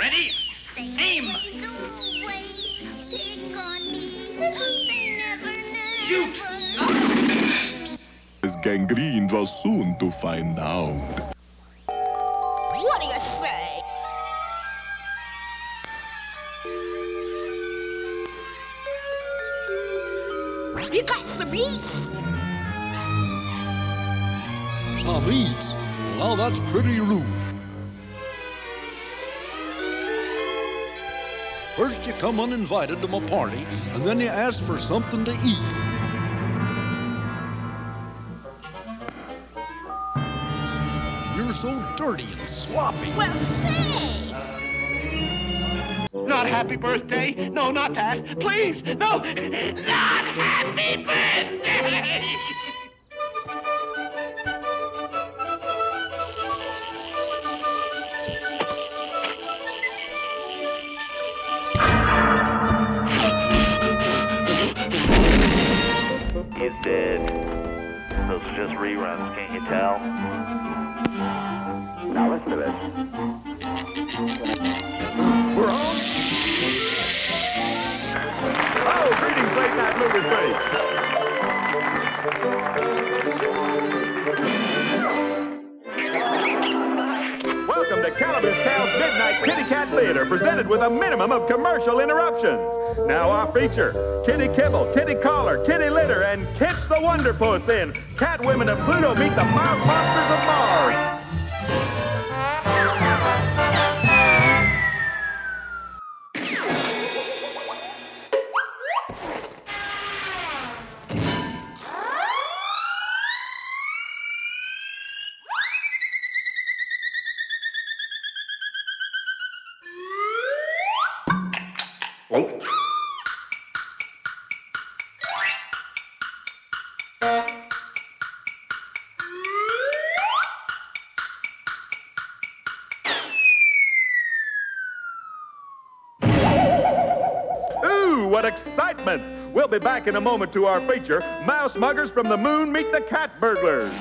Ready? Aim! Shoot! As gangrene was soon to find out. What do you say? You got some meat? Some eats? Well, that's pretty rude. Come uninvited to my party, and then you ask for something to eat. You're so dirty and sloppy. Well, say! Not happy birthday. No, not that. Please, no. Not happy birthday. Dead. Those are just reruns, can't you tell? Now listen to this. We're on? Oh, greetings, late night movie critics. Calamus Cow's Midnight Kitty Cat Theater, presented with a minimum of commercial interruptions. Now our feature, Kitty Kibble, Kitty Collar, Kitty Litter, and Kitch the Wonder Puss in Cat Women of Pluto Meet the Mouse Monsters of Mars. Excitement! We'll be back in a moment to our feature Mouse Muggers from the Moon Meet the Cat Burglars.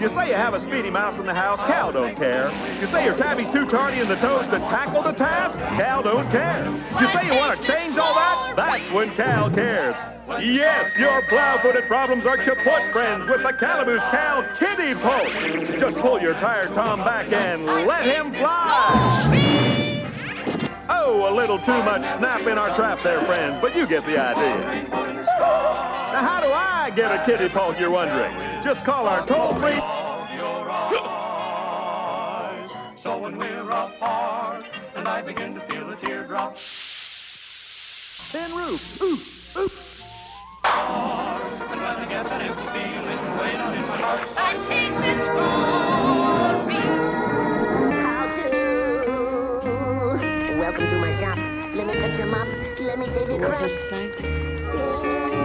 You say you have a speedy mouse in the house, Cal don't care. You say your tabby's too tardy in the toes to tackle the task, Cal don't care. You say you want to change all that, that's when Cal cares. Yes, your plow-footed problems are kaput, friends, with the Calaboose Cal Kitty Poke. Just pull your tired Tom back and let him fly. Oh, a little too much snap in our trap there, friends, but you get the idea. Now, how do I get a kitty poke, you're wondering? Just call our toll-free... So when we're apart, and I begin to feel the teardrops Tin roof. Ooh, me your mop. Let me save your What was that crust.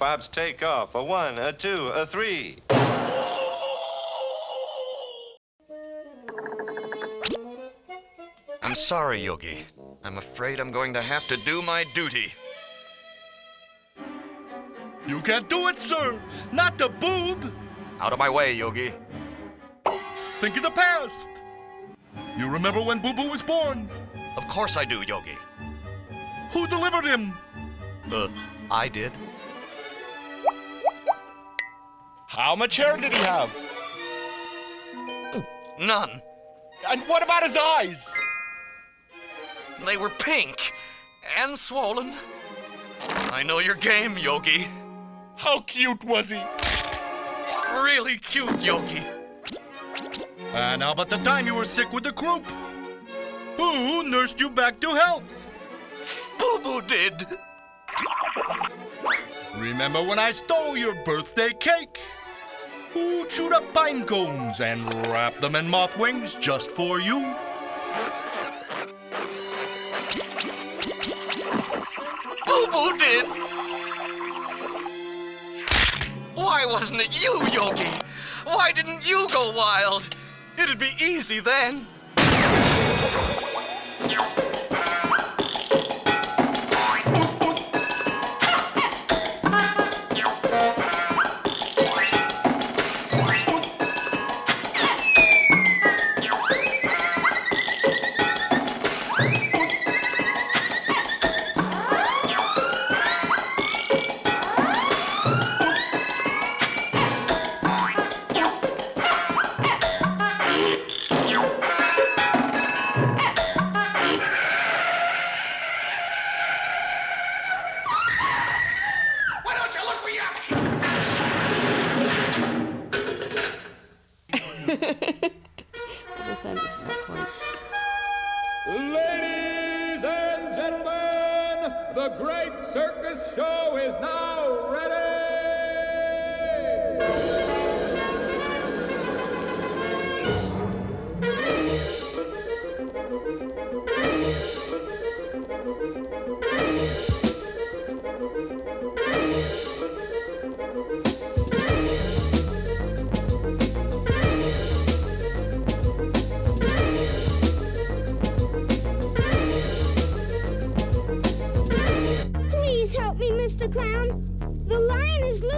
Roger, Pops, take off. A one, a two, a three. I'm sorry, Yogi. I'm afraid I'm going to have to do my duty. You can't do it, sir. Not the boob. Out of my way, Yogi. Think of the past. You remember when Boo Boo was born? Of course I do, Yogi. Who delivered him? Uh, I did. How much hair did he have? None. And what about his eyes? They were pink and swollen. I know your game, Yogi. How cute was he? Really cute, Yogi. Ah, and how about the time you were sick with the croup? Who nursed you back to health? Boo Boo did. Remember when I stole your birthday cake? Who chewed up pine cones and wrapped them in moth wings just for you? Boo Boo did. Why wasn't it you, Yogi? Why didn't you go wild? It'd be easy then.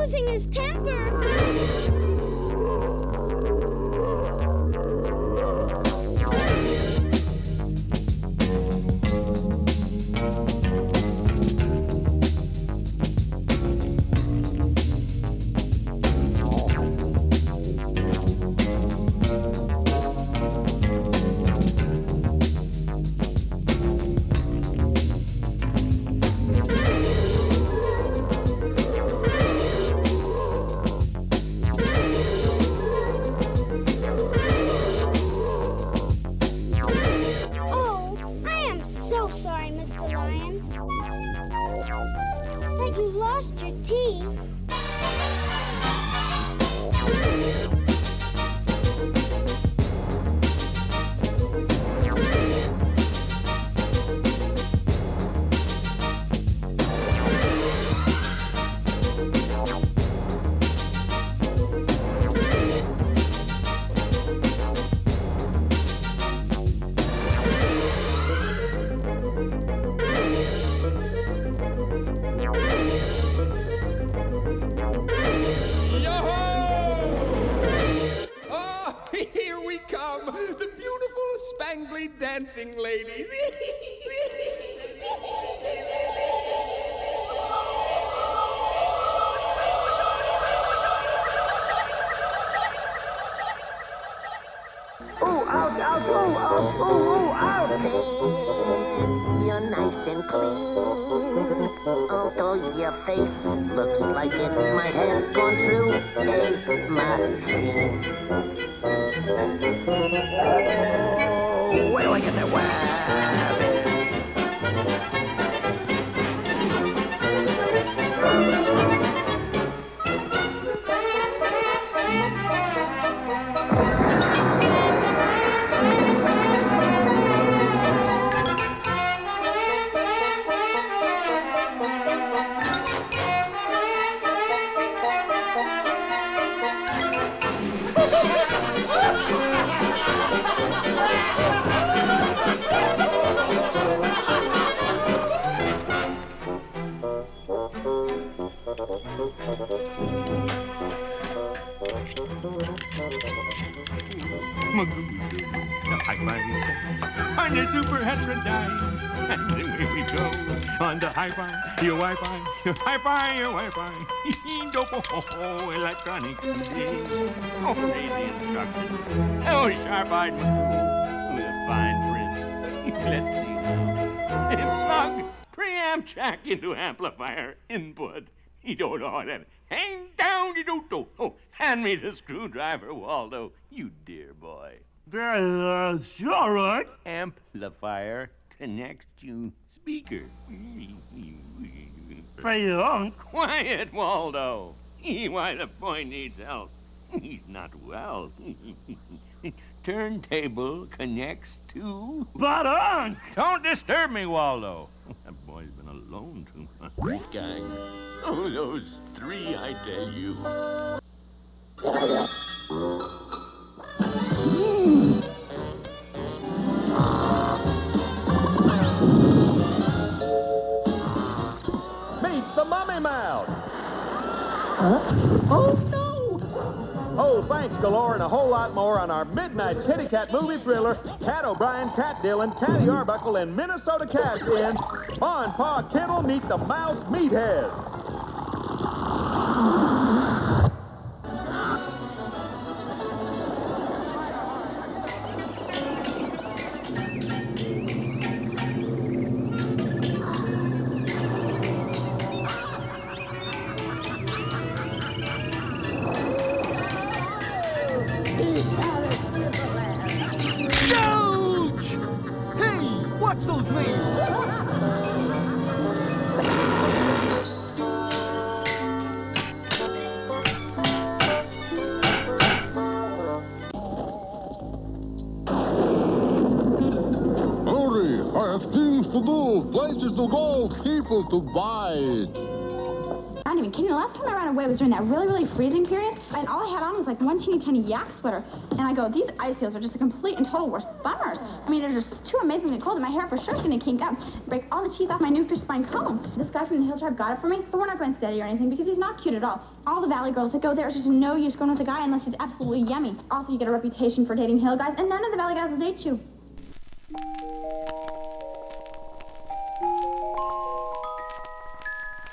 Losing his temper. Clean. Although your face looks like it might have gone through a machine. Oh, where do I get that? Super heterodyne. And away we go on the high five, your Wi-Fi, your hi-fi, your Wi-Fi. Electronic today. Oh, read the instructions. Oh, sharp-eyed Magoo with a fine print. Let's see now. Plug preamp jack into amplifier input. You don't know that. Hang down, you don't. Oh, hand me the screwdriver, Waldo. You dear boy. That's all right. Amplifier connects to speaker. Frank. Quiet, Waldo. Why the boy needs help. He's not well. Turntable connects to. But Unc! Don't disturb me, Waldo. That boy's been alone too much. Great guy. Oh, those three, I tell you. Mummy mouth. Oh, no! Oh, thanks galore and a whole lot more on our midnight kitty cat movie thriller, Cat O'Brien, Cat Dillon, Catty Arbuckle, and Minnesota Cats in and Pa Kittle Meet the Mouse Meathead. To. I'm not even kidding. The last time I ran away was during that really, really freezing period, and all I had on was like one teeny tiny yak sweater. And I go, these ice seals are just a complete and total worst bummers. I mean, they're just too amazingly cold, and my hair for sure is gonna kink up, break all the teeth off my new fish spine comb. This guy from the hill tribe got it for me, but we're not going steady or anything because he's not cute at all. All the valley girls that go there, it's just no use going with a guy unless he's absolutely yummy. Also, you get a reputation for dating hill guys, and none of the valley guys will date you.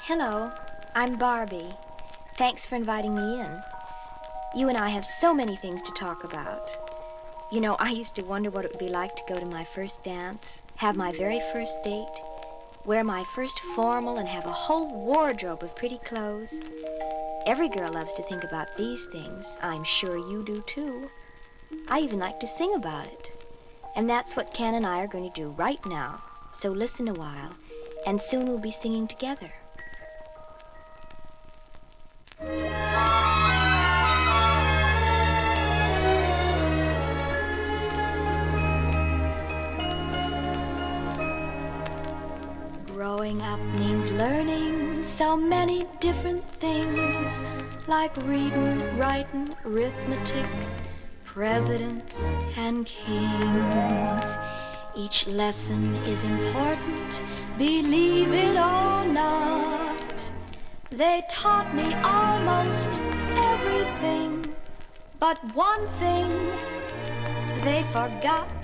Hello, I'm Barbie. Thanks for inviting me in. You and I have so many things to talk about. You know, I used to wonder what it would be like to go to my first dance, have my very first date, wear my first formal, and have a whole wardrobe of pretty clothes. Every girl loves to think about these things. I'm sure you do too. I even like to sing about it. And that's what Ken and I are going to do right now. So listen a while, and soon we'll be singing together. Growing up means learning so many different things, like reading, writing, arithmetic, presidents and kings. Each lesson is important, believe it or not. They taught me almost everything, but one thing they forgot.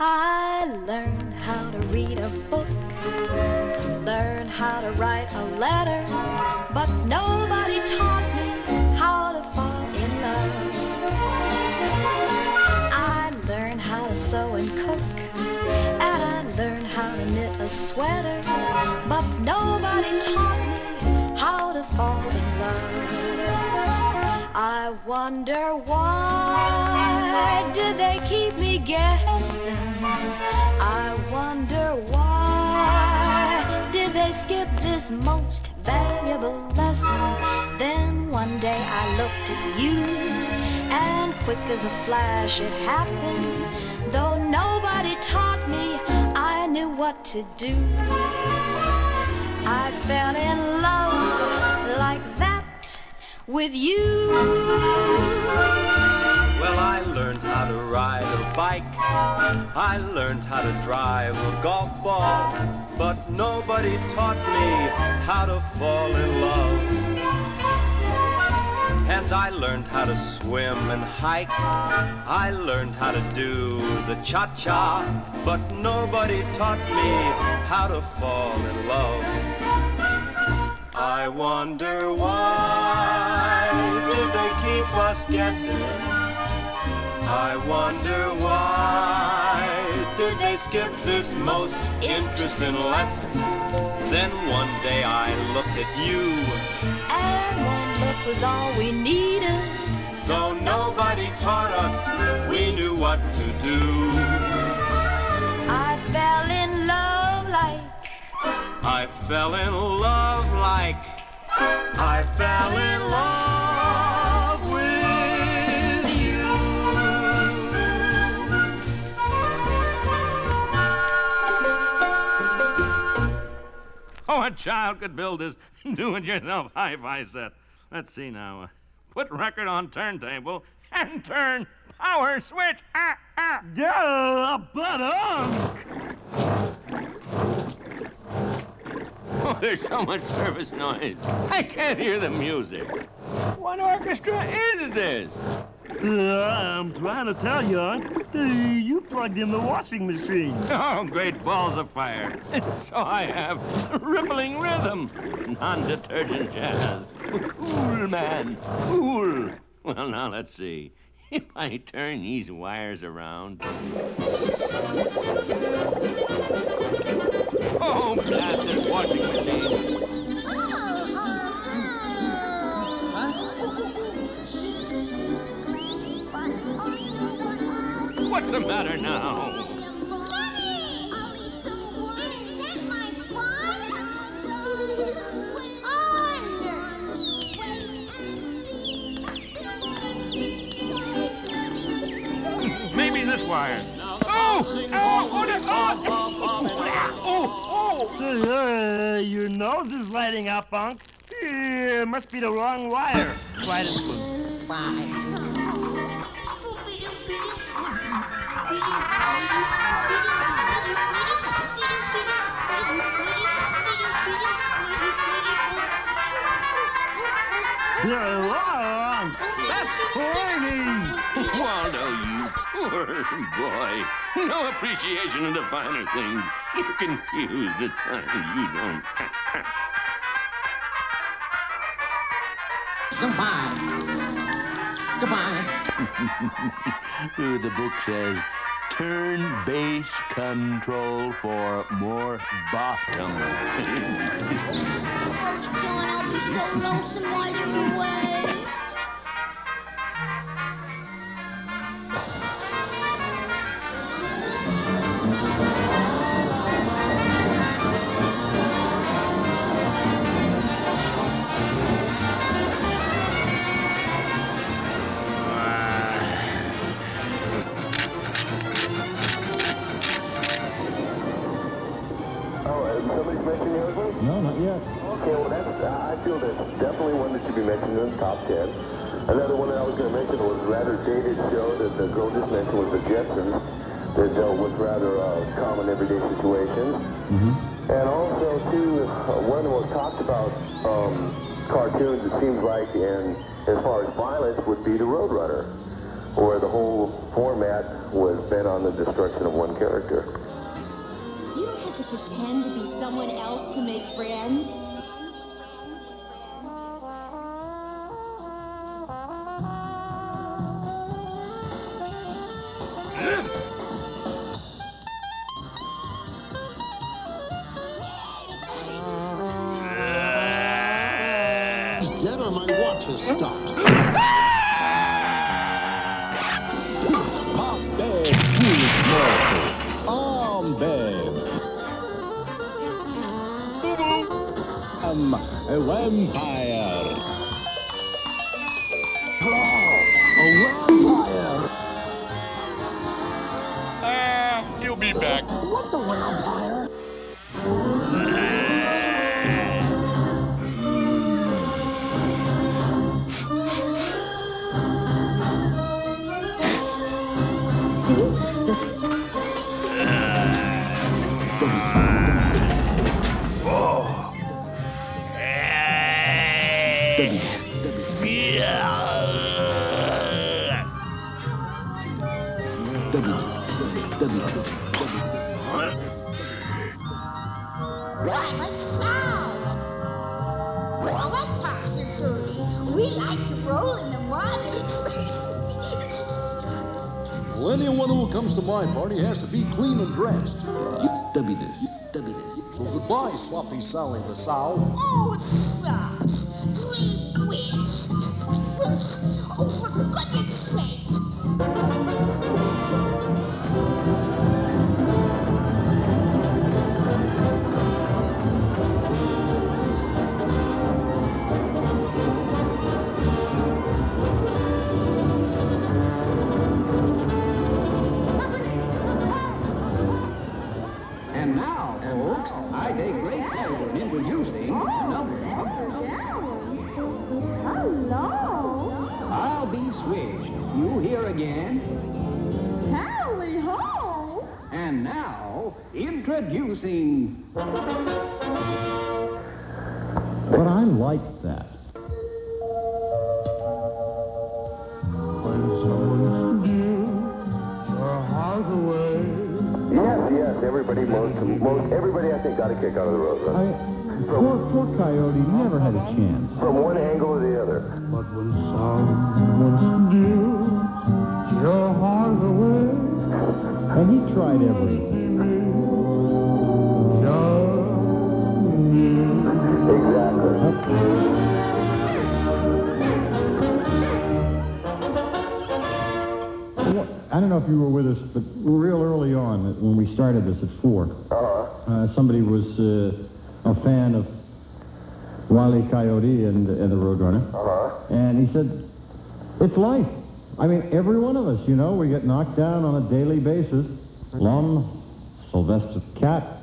I learned how to read a book, learn how to write a letter, but nobody taught me how to fall in love. I learned how to sew and cook, and I learned how to knit a sweater, but nobody taught me how to fall in love. I wonder why did they keep me guessing? I wonder why did they skip this most valuable lesson? Then one day I looked at you, and quick as a flash it happened. Though nobody taught me, I knew what to do. I fell in love like that with you. Well, I learned how to ride a bike. I learned how to drive a golf ball. But nobody taught me how to fall in love. And I learned how to swim and hike. I learned how to do the cha cha. But nobody taught me how to fall in love. I wonder why did they keep us guessing? I wonder why did they skip this most interesting lesson? Then one day I looked at you, And one look was all we needed. though nobody taught us, we knew what to do. I fell in love like I fell in love like I fell in love Oh, a child could build this do-it-yourself hi-fi set. Let's see now. Uh, put record on turntable and turn power switch. Ah, ah. Yeah, but um. Oh, there's so much service noise. I can't hear the music. What orchestra is this? Uh, I'm trying to tell you, Unc. Uh, you plugged in the washing machine. Oh, great balls of fire. So I have a rippling rhythm. Non-detergent jazz. Cool, man. Cool. Well, now let's see. If I turn these wires around. Oh, blasted washing machine. What's the matter now? Maybe this wire. Oh! Oh! Oh! Oh! Oh! Oh! Uh, your nose is lighting up, Unc. Uh, must be the wrong wire. Try this one. Uh, Unc, that's corny. Waldo, you poor boy. No appreciation of the finer things. You're confused at times. You don't. Goodbye. Goodbye. Ooh, the book says turn bass control for more bottom. the girl just mentioned was The Jetsons that dealt with rather uh, common everyday situations. And also, too, uh, one of the most talked about um, cartoons, it seems like, and as far as violence, would be The Roadrunner, where the whole format was bent on the destruction of one character. You don't have to pretend to be someone else to make friends. Anyone who comes to my party has to be clean and dressed. Stubbiness. Stubbiness. So goodbye, Sloppy Sally the sow. oh, slops. Three wits. Oh, for goodness sake. Now, introducing. But I like that. When someone steals your heart away. Yes, yes, everybody, most, most, everybody I think got a kick out of the road. I, poor, poor Coyote never had a chance. From one angle to the other. But when someone steals your heart away. And he tried everything. I don't know if you were with us, but real early on, when we started this at 4, uh, somebody was uh, a fan of Wile E. Coyote and, and the Roadrunner. And he said, it's life. I mean, every one of us, you know, we get knocked down on a daily basis. Lum, Sylvester Cat,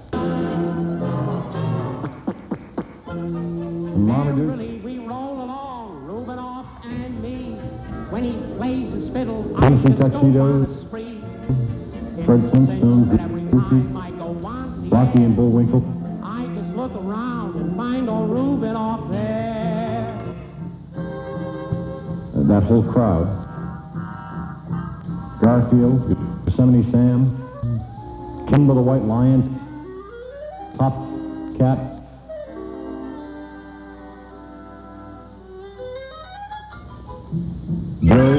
Really, we roll along, Rubinoff and me. When he plays his fiddle, I Crimson just go on Tuxedos. Fred Flintstone, Rocky and Bullwinkle. I just look around and find old Rubinoff there. Uh, that whole crowd. Garfield, Yosemite Sam, Kimba the White Lion, Pop Cat.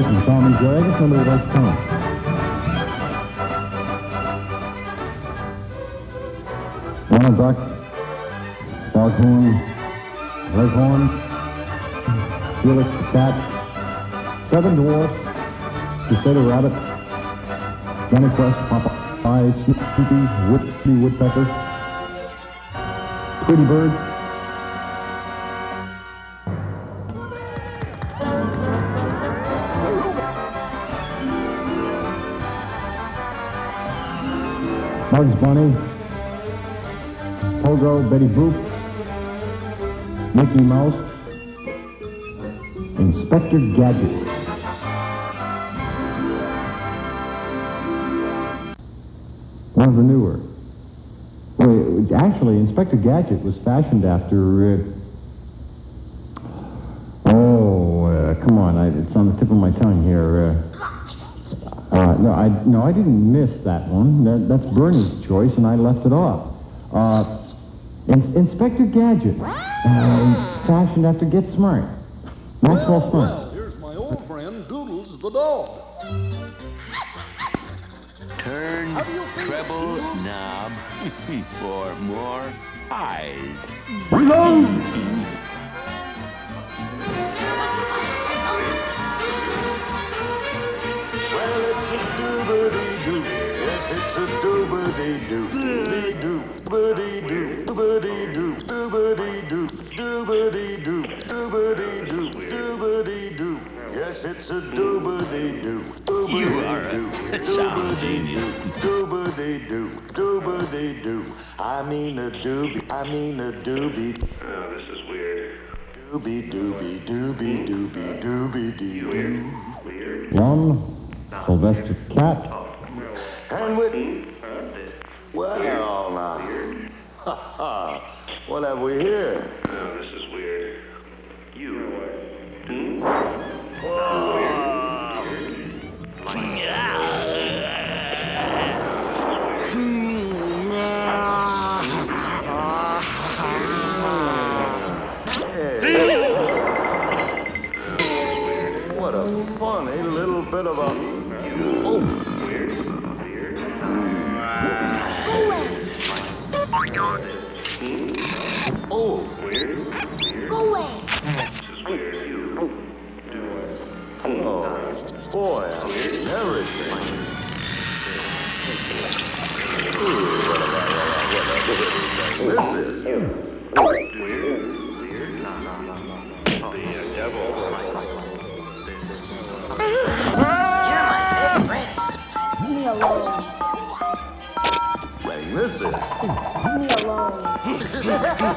And Tom and Jerry. Guess nobody likes Tom. Donald Duck, Foghorn, Leghorn, Felix the Cat, Seven Dwarfs, Crusader Rabbit, Quest, Popeye, Snoopy, Woody Woodpecker, Pretty Bird, Bugs Bunny, Pogo, Betty Boop, Mickey Mouse, Inspector Gadget. One of the newer. Well, actually, Inspector Gadget was fashioned after. Uh, oh, uh, come on! I, it's on the tip of my tongue here. Uh, uh, no, I no, I didn't miss that one. That, that's Bernie's choice, and I left it off. Uh, In- Inspector Gadget, uh, fashioned after Get Smart. Maxwell Smart. Well, here's my old friend Doodles the dog. Turn treble knob for more eyes. Well, Yes, it's a. You are a sound genius. Doobity-doo. Doobity-doo. I mean a doobie. I mean a doobie. Oh, this is weird. Doobie doobie doobie doobie doobie dee doo. One, Sylvester Cat, And with well now, ha ha. What have we here? Oh, this is weird. You. Hmm? Oh, Go away. oh, boy, everything. This is? I'm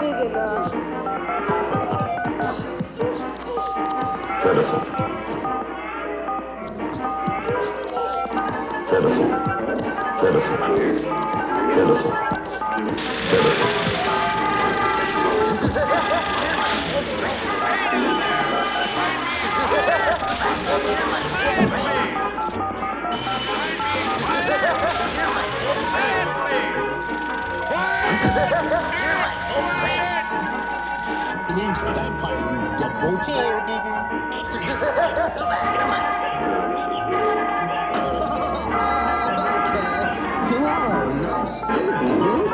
big enough. Citizen. Wow, nice city. Hey,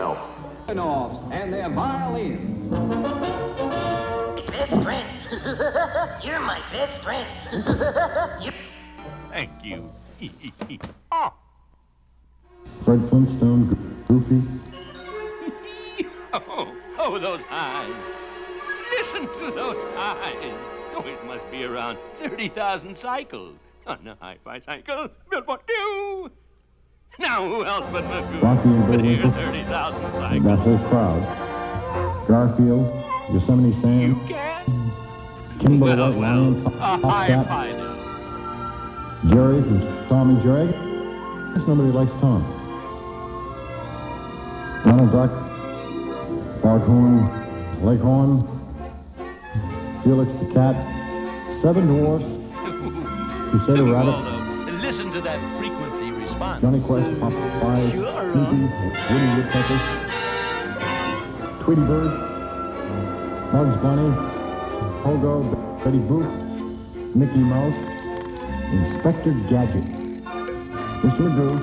You need help. Off and their violins. Best friend. You're my best friend. Thank you. oh, Fred Flintstone, Goofy. oh, oh, those eyes. Listen to those eyes. Oh, it must be around 30,000 cycles on a hi-fi cycle built for you. Now, who else but Magoo could hear Bullwinkle. 30,000 That cycles? whole crowd. Garfield, Yosemite Sam, You Can? Kimba Well, White well, Lion, a Top Cat. Jerry from Tom and Jerry. Guess nobody likes Tom. Donald Duck, Foghorn, Leghorn, Felix the Cat, Seven Dwarfs, Crusader Rabbit, listen to that frequency Jonny Quest, Popeye, Sure, Snoopy, Woody Woodpecker, Tweety Bird, Bugs Bunny, Pogo, Betty Boop, Mickey Mouse, Inspector Gadget, Mr. Magoo,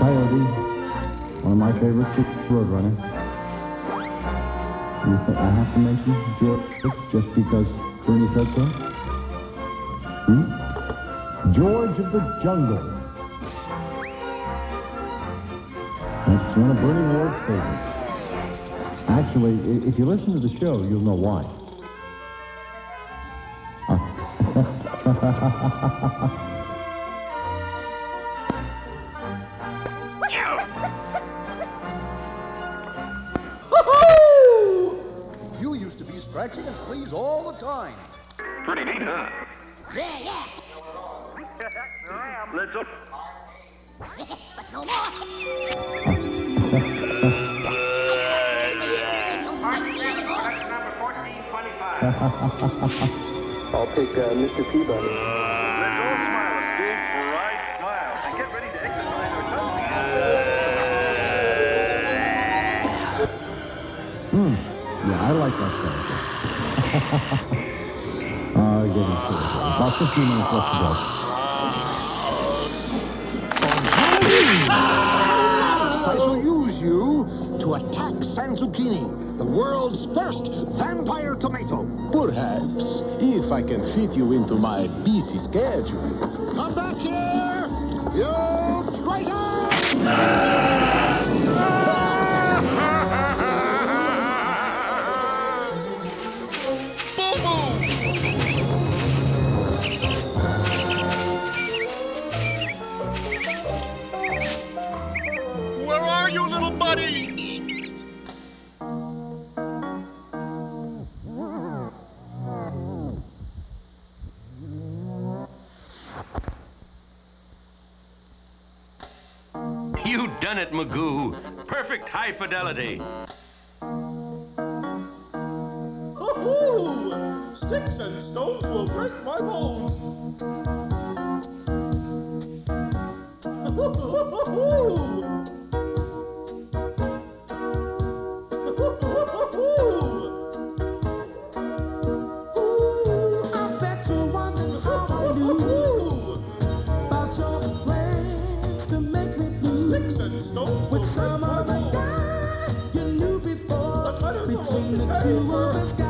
Coyote, one of my favorites, Roadrunner. You think I have to mention George just because Bernie said so? Hmm? George of the Jungle. That's one of Bernie Ward's favorites. Actually, if you listen to the show, you'll know why. You used to be scratching and fleas all the time. Pretty neat, huh? Yeah, yeah. Let's up. I'll take uh, Mr. Peabody. Right smile. And get ready to exercise our tongue. Hmm. Yeah, I like that character. uh, getting serious. About 15 minutes left to go. I shall use you to attack Sanzucchini, the world's first vampire tomato. Perhaps, if I can fit you into my busy schedule. Come back here, you traitor! You between the two of us.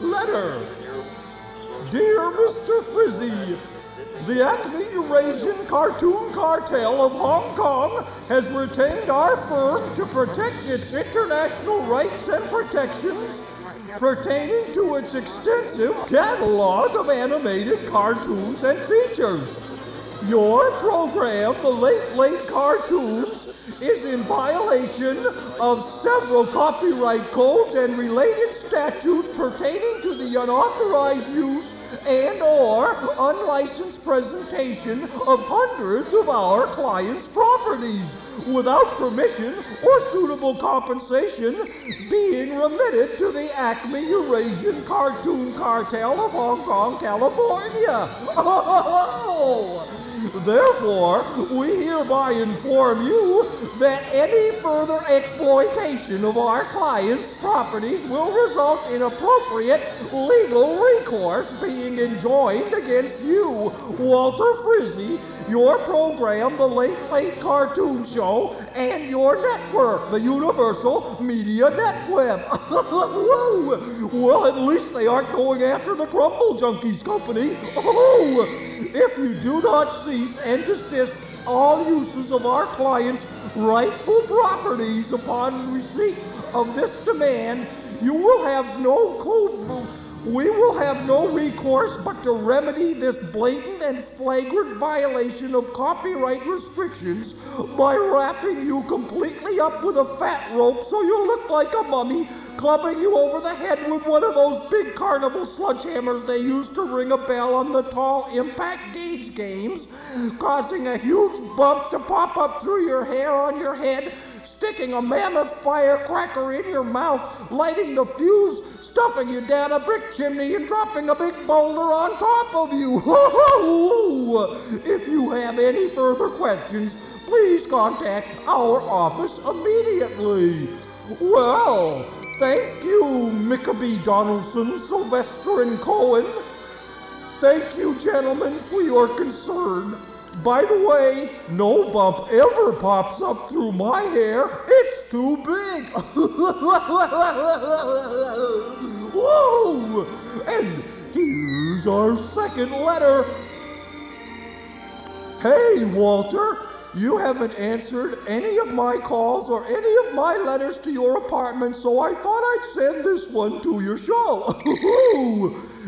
letter. Dear Mr. Frizzy, the Acme Eurasian Cartoon Cartel of Hong Kong has retained our firm to protect its international rights and protections pertaining to its extensive catalog of animated cartoons and features. Your program, The Late Late Cartoons, is in violation of several copyright codes and related statutes pertaining to the unauthorized use and or unlicensed presentation of hundreds of our clients' properties without permission or suitable compensation being remitted to the Acme Eurasian Cartoon Cartel of Hong Kong, California. Oh! Therefore, we hereby inform you that any further exploitation of our clients' properties will result in appropriate legal recourse being enjoined against you, Walter Frizzy, your program, The Late Late Cartoon Show, and your network, the Universal Media Netweb. well, at least they aren't going after the Crumble Junkies Company. Oh, if you do not cease and desist all uses of our clients' rightful properties upon receipt of this demand, you will have no co- we will have no recourse but to remedy this blatant and flagrant violation of copyright restrictions by wrapping you completely up with a fat rope so you look like a mummy, clubbing you over the head with one of those big carnival sledgehammers they used to ring a bell on the tall impact gauge games, causing a huge bump to pop up through your hair on your head, sticking a mammoth firecracker in your mouth, lighting the fuse, stuffing you down a brick chimney, and dropping a big boulder on top of you. if you have any further questions, please contact our office immediately. Well, thank you, Mickabee Donaldson, Sylvester, and Cohen. Thank you, gentlemen, for your concern. By the way, no bump ever pops up through my hair. It's too big. Whoa! And here's our second letter. Hey, Walter, you haven't answered any of my calls or any of my letters to your apartment, so I thought I'd send this one to your show.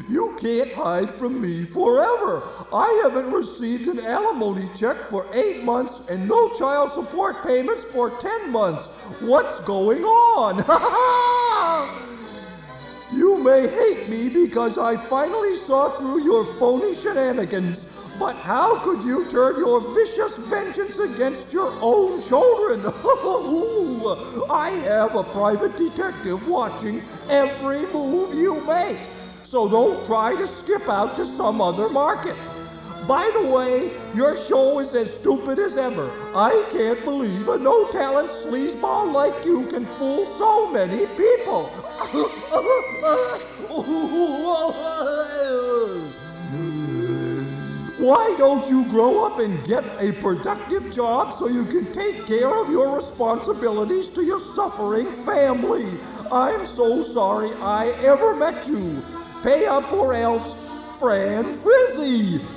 you can't hide from me forever. I haven't received an alimony check for eight months and no child support payments for ten months. What's going on? You may hate me because I finally saw through your phony shenanigans, but how could you turn your vicious vengeance against your own children? I have a private detective watching every move you make, so don't try to skip out to some other market. By the way, your show is as stupid as ever. I can't believe a no talent sleazeball like you can fool so many people. Why don't you grow up and get a productive job so you can take care of your responsibilities to your suffering family? I'm so sorry I ever met you. Pay up or else, Fran Frizzy.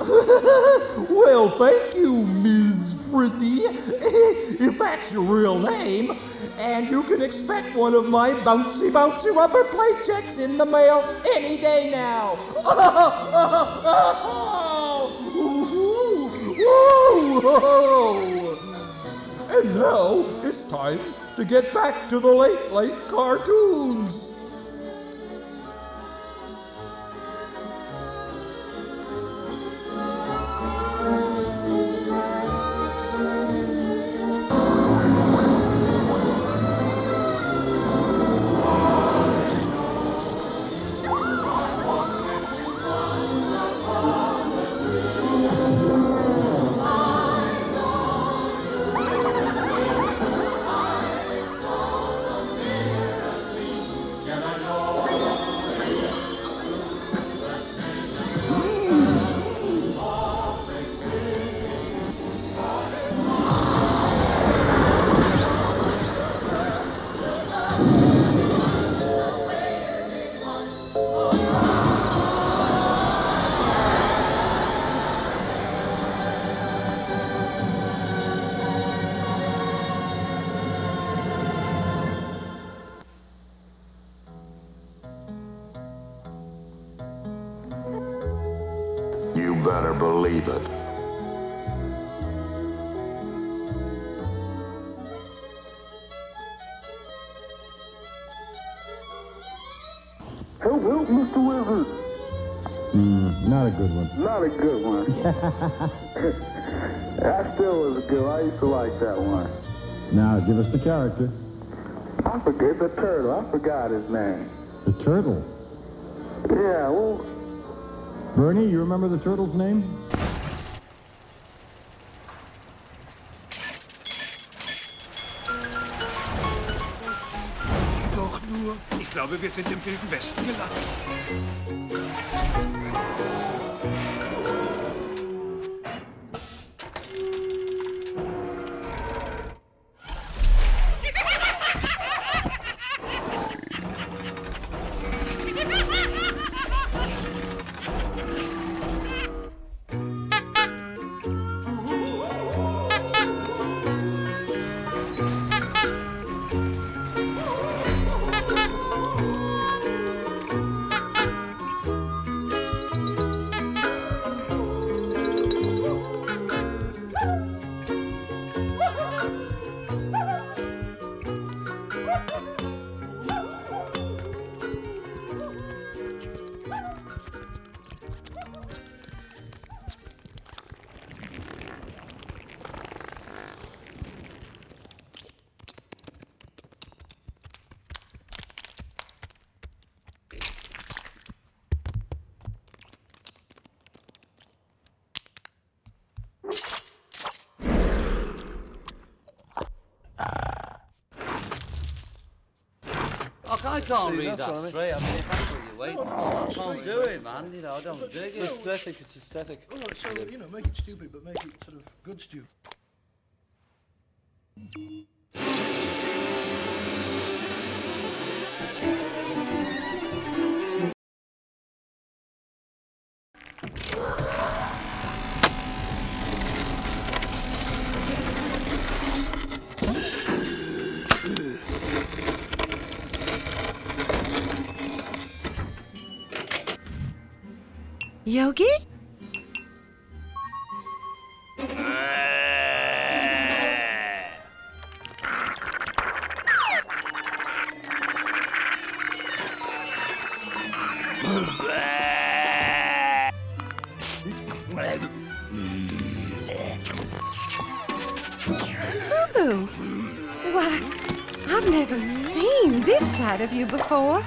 well, thank you, Ms. Frizzy, if that's your real name. And you can expect one of my bouncy, bouncy rubber plate checks in the mail any day now. And now it's time to get back to the late, late cartoons. Help, help, Mr. Wizard. Mm, not a good one. Not a good one. that still was a good. I used to like that one. Now, give us the character. I forget the turtle. I forgot his name. The turtle. Yeah, well, Bernie, you remember the turtle's name? Glaube, wir sind im Wilden Westen gelandet. Can't See, read that I mean. straight. I mean, if that's what you're waiting No, for, I can't do it, man. You know, I don't dig It's it. aesthetic, it's aesthetic. Well, so, you know, make it stupid, but make it sort of good stupid. Yogi? Boo-boo. Why, I've never seen this side of you before.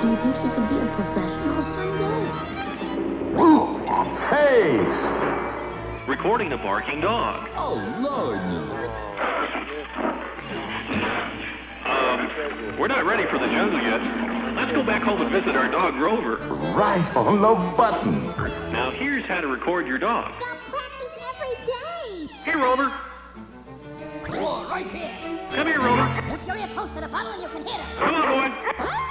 Do you think she could be a professional someday? Hey, recording the barking dog. Oh, Lord. Um, we're not ready for the jungle yet. Let's go back home and visit our dog Rover. Right on the button. Now here's how to record your dog. Practice every day. Here, Rover. Whoa, right here. Come here, Rover. We'll show you close to the bottle and you can hit him. Come on, boy.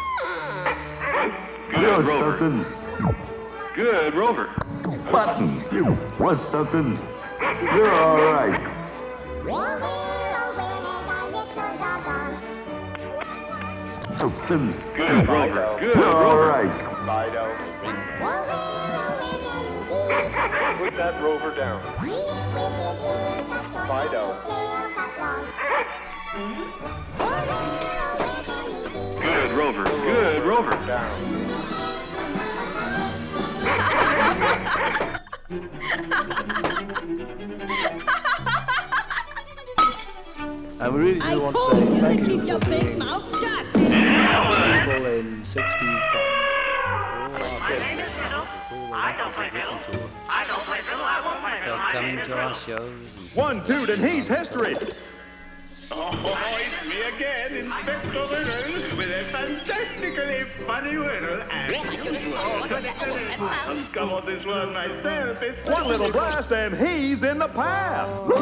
Good, You're Rover. something. Good, Rover. Button. You was something. You're all right. Something. Good, Rover. Good, You're all Rover. right. Put that rover down. Fido. Good, Rover. Good, Rover. I really do want to say thank you for being mouth shut. people in 65. I don't play fiddle. I don't play fiddle. I won't play fiddle. For coming to our shows. One, two, and he's history. Oh, it's me again, Inspector Riddle, with a fantastically funny riddle and I've come on this one myself. It's One little blast, and he's in the past. We're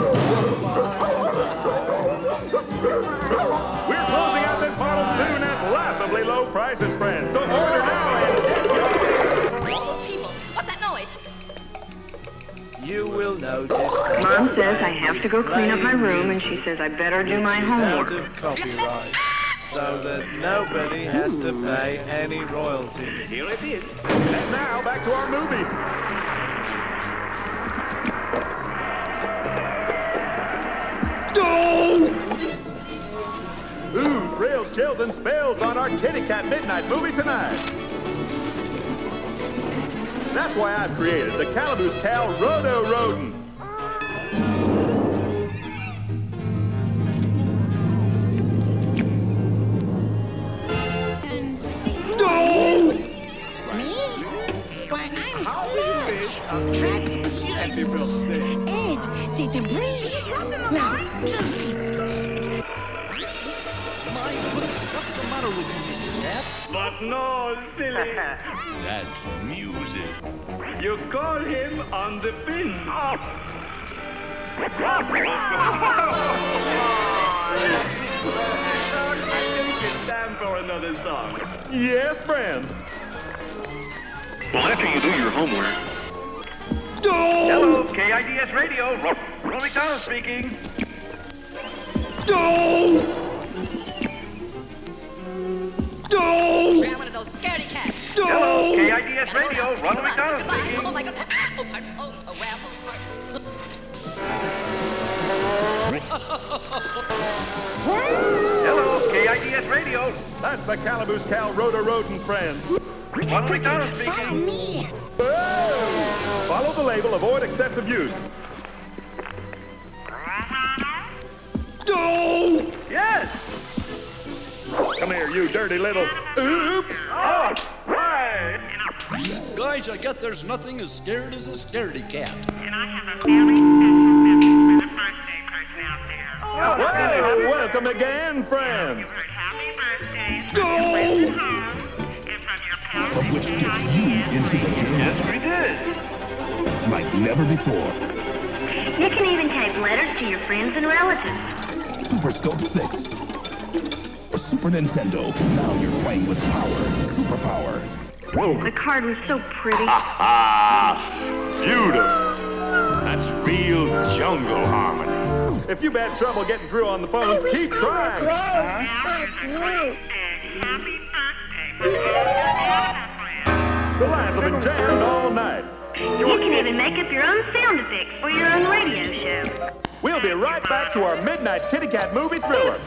closing out this bottle soon at laughably low prices, friends. So order now and You will notice. Mom says I have to go clean up my room, and she says I better do my Out homework. of copyright, so that nobody has to pay any royalties. Here it is. And now back to our movie. Ooh, thrills, chills, and spills on our Kitty Cat Midnight movie tonight. That's why I've created the Calaboose Cal Roto Rodent. Why, I'm Smash. That's Happy birthday. Ed, did you breathe? Now, My goodness, what's the matter with you, Mr. Cat? But no, silly. That's music. You call him on the fin. I think it's time for another song. Yes, friends. Well, after you do your homework, No! Hello, KIDS Radio. Ro- Ron McDonald speaking. grab one of those scaredy cats. Hello, KIDS Radio. Ron McDonald Goodbye. speaking. Oh, my God. Oh, pardon. Oh, oh, well, oh, Hello, KIDS Radio. That's the Calaboose Cal Roto Rodent, friends. Ron McDonald speaking. me. Whoa! Follow the label, avoid excessive use. You dirty little. Oop! Oh, right. Guys, I guess there's nothing as scared as a scaredy cat. And I have a very special message for the birthday person out there. Well, welcome again, friends. Happy birthday from your home and from your pals. But which gets you into the game Yes, we did. like never before. You can even type letters to your friends and relatives. Super Scope 6. For Super Nintendo. Now you're playing with power. Superpower. The card was so pretty. Ah, beautiful. That's real jungle harmony. If you've had trouble getting through on the phones, keep trying. Now here's a great big happy birthday from your Nana friend. The lines have been jammed all night. You can even make up your own sound effects for your own radio show. We'll be right back to our midnight kitty cat movie thriller.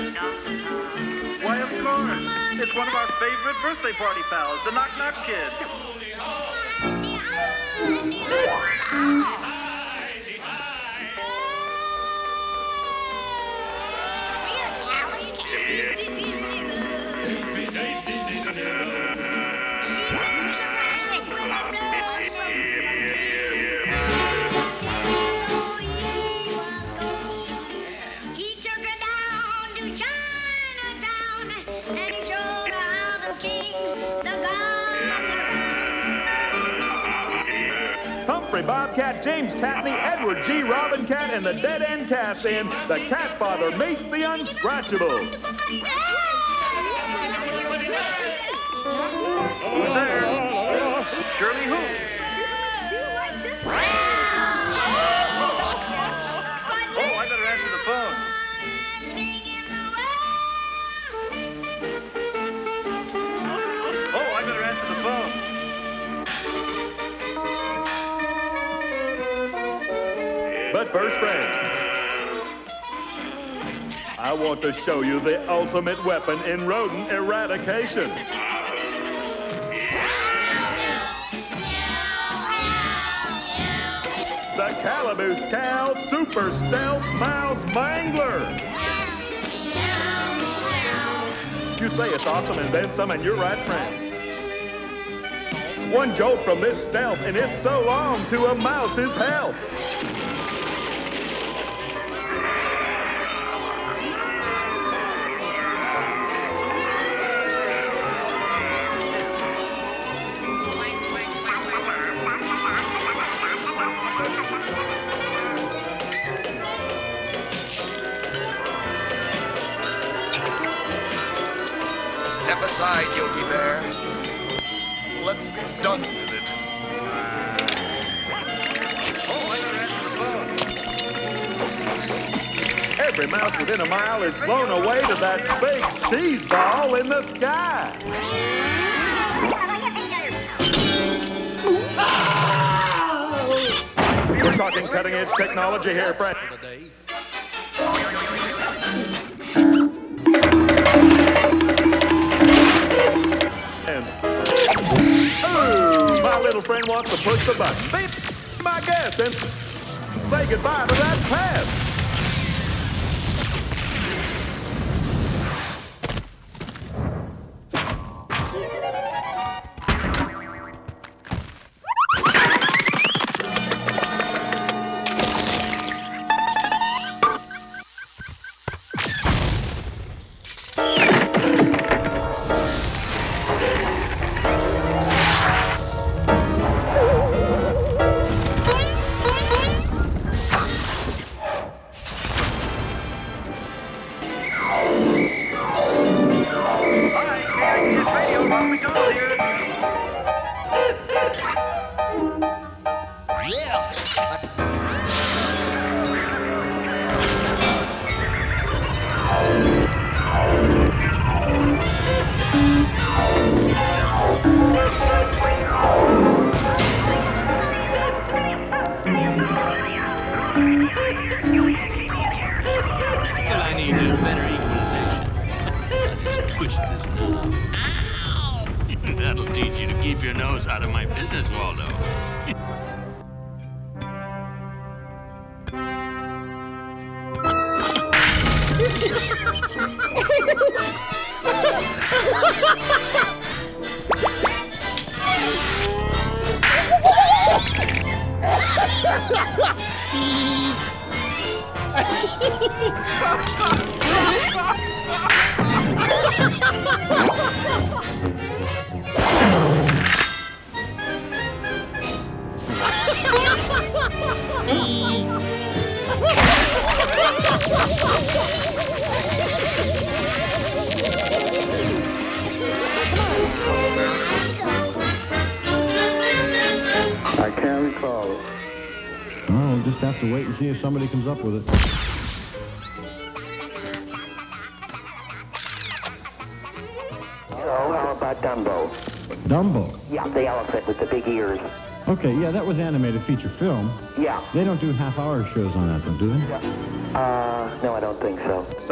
Why, of course. It's one of our favorite birthday party pals, the Knock Knock Kid. Bobcat, James Catney, Edward G. Robin Cat, and the Dead End Cats in The Cat Father Meets the Unscratchables. Who's there? Shirley who? First, friends, I want to show you the ultimate weapon in rodent eradication. The Calaboose Cow Super Stealth Mouse Mangler. You say it's awesome and then some, and you're right, friend. One jolt from this stealth, and it's so long to a mouse's health. Done with it. Every mouse within a mile is blown away to that big cheese ball in the sky. We're talking cutting edge technology here, friend. Little friend wants to push the button. Beep my guest and say goodbye to that past. Keep your nose out of my business, Waldo.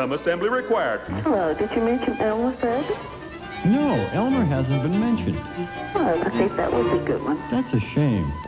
So. Some assembly required. Hello, did you mention Elmer Fudd? No, Elmer hasn't been mentioned. Oh, I think that was a good one. That's a shame. Jack.